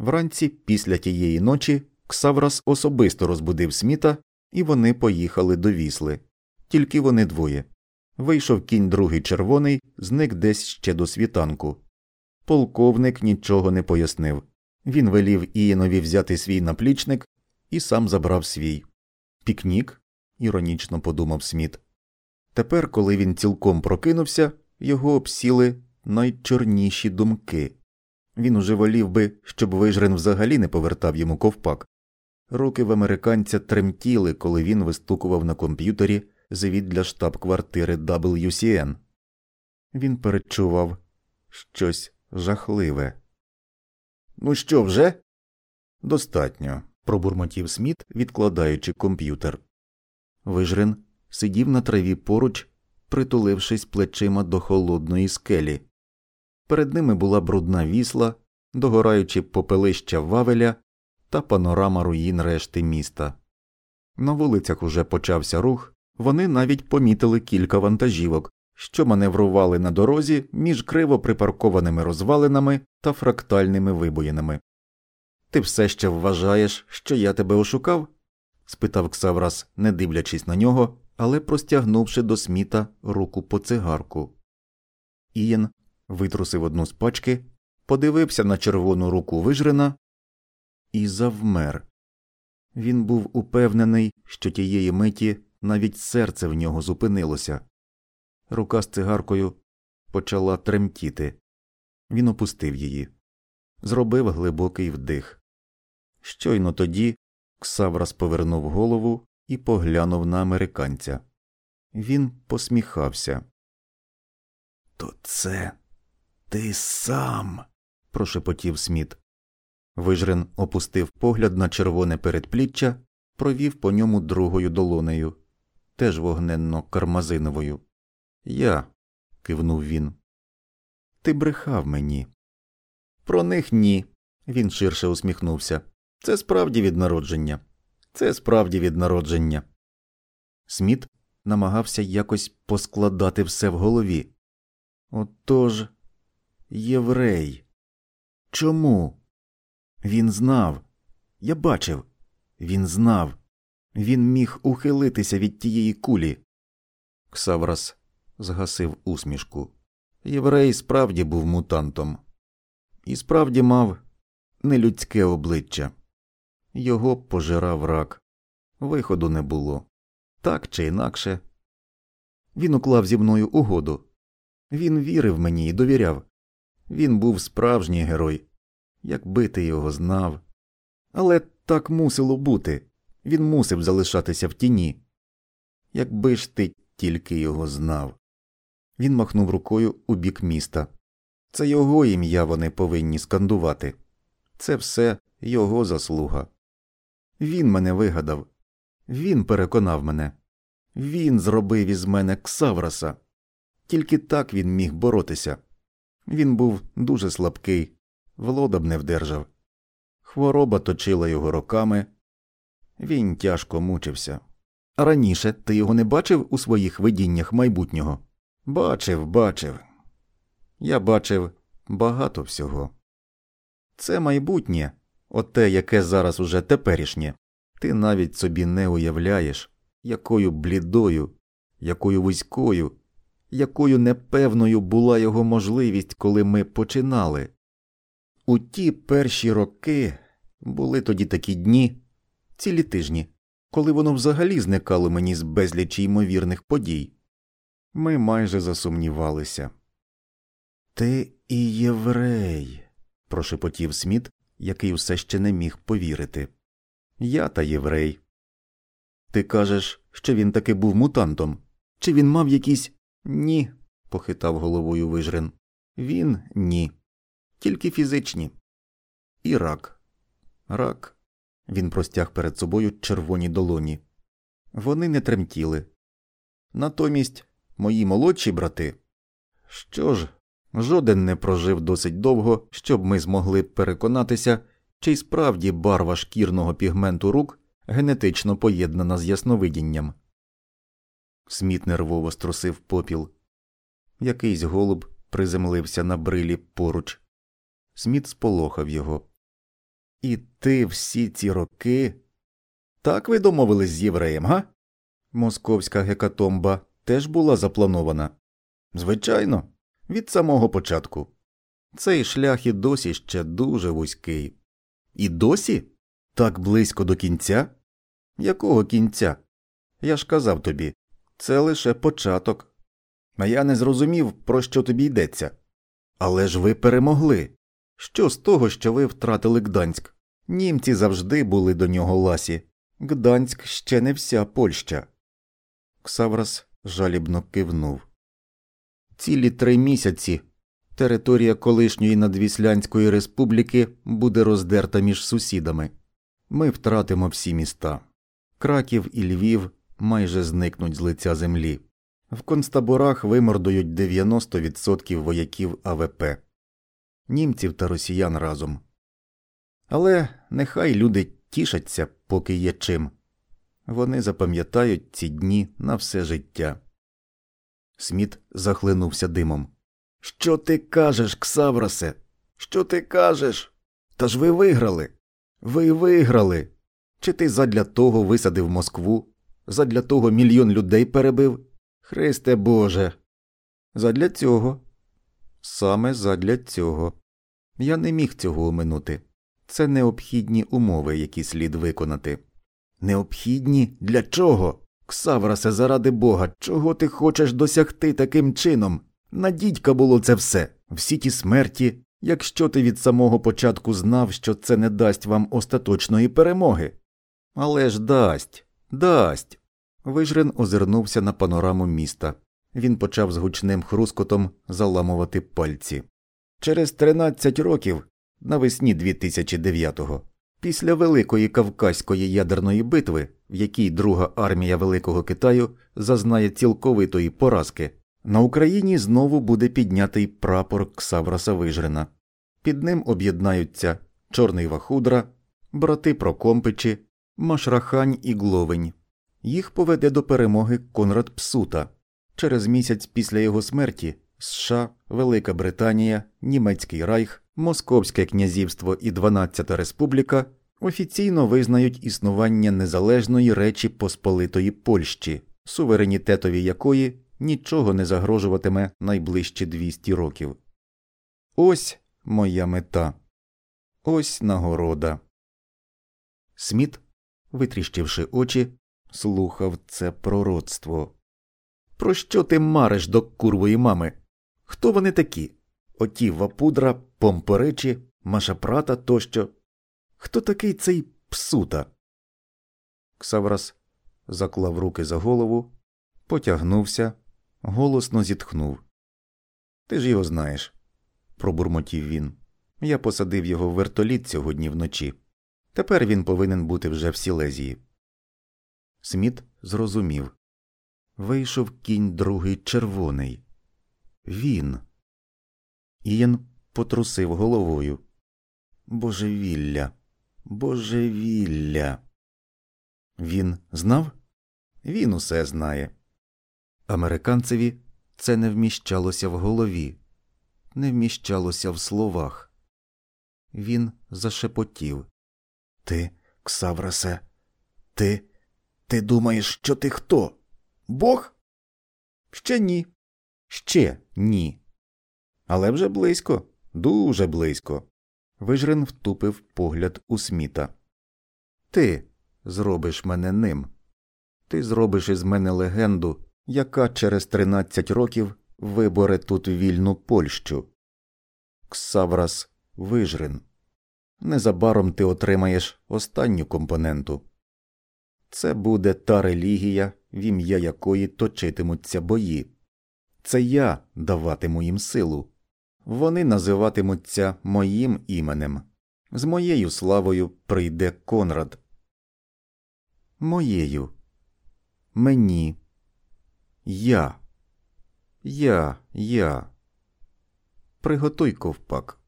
Вранці, після тієї ночі, Ксаврас особисто розбудив сміта, і вони поїхали до вісли. Тільки вони двоє. Вийшов кінь другий червоний, зник десь ще до світанку. Полковник нічого не пояснив. Він велів Ієнові взяти свій наплічник і сам забрав свій. Пікнік? іронічно подумав Сміт. Тепер, коли він цілком прокинувся, його обсіли найчорніші думки. Він уже волів би, щоб вижрен взагалі не повертав йому ковпак. Руки в американця тремтіли, коли він вистукував на комп'ютері звіт для штаб-квартири WCN. Він перечував щось жахливе. Ну що вже? Достатньо, пробурмотів Сміт, відкладаючи комп'ютер. Вижрен сидів на траві поруч, притулившись плечима до холодної скелі. Перед ними була брудна вісла, догораючи попелища Вавеля та панорама руїн решти міста. На вулицях уже почався рух, вони навіть помітили кілька вантажівок, що маневрували на дорозі між криво припаркованими розвалинами та фрактальними вибоїнами. Ти все ще вважаєш, що я тебе ошукав? спитав Ксаврас, не дивлячись на нього, але простягнувши до сміта руку по цигарку. Ієн витрусив одну з пачки, подивився на червону руку вижрена і завмер. Він був упевнений, що тієї миті навіть серце в нього зупинилося. Рука з цигаркою почала тремтіти. Він опустив її, зробив глибокий вдих. Щойно тоді Ксаврас повернув голову і поглянув на американця. Він посміхався. То це ти сам. прошепотів Сміт. Вижрен опустив погляд на червоне передпліччя, провів по ньому другою долонею, теж вогненно кармазиновою. Я. кивнув він. Ти брехав мені. Про них ні. Він ширше усміхнувся. Це справді від народження. Це справді від народження. Сміт намагався якось поскладати все в голові. Отож, єврей. Чому? Він знав. Я бачив. Він знав. Він міг ухилитися від тієї кулі. Ксаврас згасив усмішку. Єврей справді був мутантом, і справді мав нелюдське обличчя. Його пожирав рак. Виходу не було. Так чи інакше. Він уклав зі мною угоду. Він вірив мені і довіряв. Він був справжній герой, якби ти його знав. Але так мусило бути. Він мусив залишатися в тіні. Якби ж ти тільки його знав. Він махнув рукою у бік міста. Це його ім'я вони повинні скандувати. Це все його заслуга. Він мене вигадав, він переконав мене, він зробив із мене Ксавраса. Тільки так він міг боротися. Він був дуже слабкий, влода б не вдержав. Хвороба точила його роками, він тяжко мучився. Раніше ти його не бачив у своїх видіннях майбутнього? Бачив, бачив. Я бачив багато всього. Це майбутнє, оте, яке зараз уже теперішнє, ти навіть собі не уявляєш, якою блідою, якою вузькою, якою непевною була його можливість, коли ми починали. У ті перші роки були тоді такі дні, цілі тижні, коли воно взагалі зникало мені з безлічі ймовірних подій. Ми майже засумнівалися. Ти і єврей, прошепотів Сміт, який все ще не міг повірити. Я та єврей. Ти кажеш, що він таки був мутантом? Чи він мав якісь. Ні, похитав головою вижрен. Він ні. Тільки фізичні. І рак. Рак. Він простяг перед собою червоні долоні. Вони не тремтіли. Натомість мої молодші брати. Що ж, жоден не прожив досить довго, щоб ми змогли переконатися, чи справді барва шкірного пігменту рук генетично поєднана з ясновидінням. Сміт нервово струсив попіл. Якийсь голуб приземлився на брилі поруч. Сміт сполохав його. І ти всі ці роки. Так ви домовились з євреєм, га? Московська гекатомба теж була запланована. Звичайно, від самого початку. Цей шлях і досі ще дуже вузький. І досі? Так близько до кінця? Якого кінця? Я ж казав тобі, це лише початок. А я не зрозумів, про що тобі йдеться. Але ж ви перемогли. Що з того, що ви втратили Гданськ? Німці завжди були до нього ласі. Гданськ ще не вся Польща. Ксаврас жалібно кивнув. Цілі три місяці територія колишньої Надвіслянської республіки буде роздерта між сусідами. Ми втратимо всі міста. Краків і Львів майже зникнуть з лиця землі. В концтаборах вимордують 90% вояків АВП, німців та росіян разом. Але нехай люди тішаться, поки є чим. Вони запам'ятають ці дні на все життя. Сміт захлинувся димом. Що ти кажеш, Ксавросе? Що ти кажеш? Та ж ви виграли. Ви виграли. Чи ти задля того висадив Москву? Задля того мільйон людей перебив? Христе Боже. Задля цього. Саме задля цього. Я не міг цього оминути. Це необхідні умови, які слід виконати. Необхідні для чого? Ксаврасе, заради бога, чого ти хочеш досягти таким чином? На дідька було це все, всі ті смерті, якщо ти від самого початку знав, що це не дасть вам остаточної перемоги. Але ж дасть, дасть. Вижрин озирнувся на панораму міста. Він почав з гучним хрускотом заламувати пальці. Через 13 років, навесні 2009-го, після Великої Кавказької ядерної битви, в якій Друга армія Великого Китаю зазнає цілковитої поразки, на Україні знову буде піднятий прапор Ксавраса Вижрина. Під ним об'єднаються Чорний Вахудра, брати Прокомпичі, Машрахань і Гловень. Їх поведе до перемоги Конрад Псута. Через місяць після його смерті США, Велика Британія, Німецький Райх, Московське князівство і 12-та республіка офіційно визнають існування незалежної речі Посполитої Польщі, суверенітетові якої нічого не загрожуватиме найближчі 200 років. Ось моя мета. Ось нагорода. Сміт, витріщивши очі, слухав це пророцтво. Про що ти мариш до курвої мами? Хто вони такі? Оті вапудра, помпоричі, машапрата тощо. Хто такий цей псута? Ксаврас заклав руки за голову, потягнувся, голосно зітхнув. Ти ж його знаєш, пробурмотів він. Я посадив його в вертоліт сьогодні вночі. Тепер він повинен бути вже в Сілезії. Сміт зрозумів. Вийшов кінь другий червоний. Він. Ієн потрусив головою. Божевілля, божевілля. Він знав? Він усе знає. Американцеві це не вміщалося в голові, не вміщалося в словах. Він зашепотів. Ти, Ксаврасе, ти. Ти думаєш, що ти хто? Бог? Ще ні. Ще ні. Але вже близько, дуже близько. Вижрин втупив погляд у сміта. Ти зробиш мене ним. Ти зробиш із мене легенду, яка через тринадцять років виборе тут вільну Польщу. Ксаврас Вижрин. Незабаром ти отримаєш останню компоненту. Це буде та релігія, в ім'я якої точитимуться бої. Це я даватиму їм силу. Вони називатимуться моїм іменем. З моєю славою прийде Конрад. Моєю. Мені. Я. Я, я. Приготуй ковпак.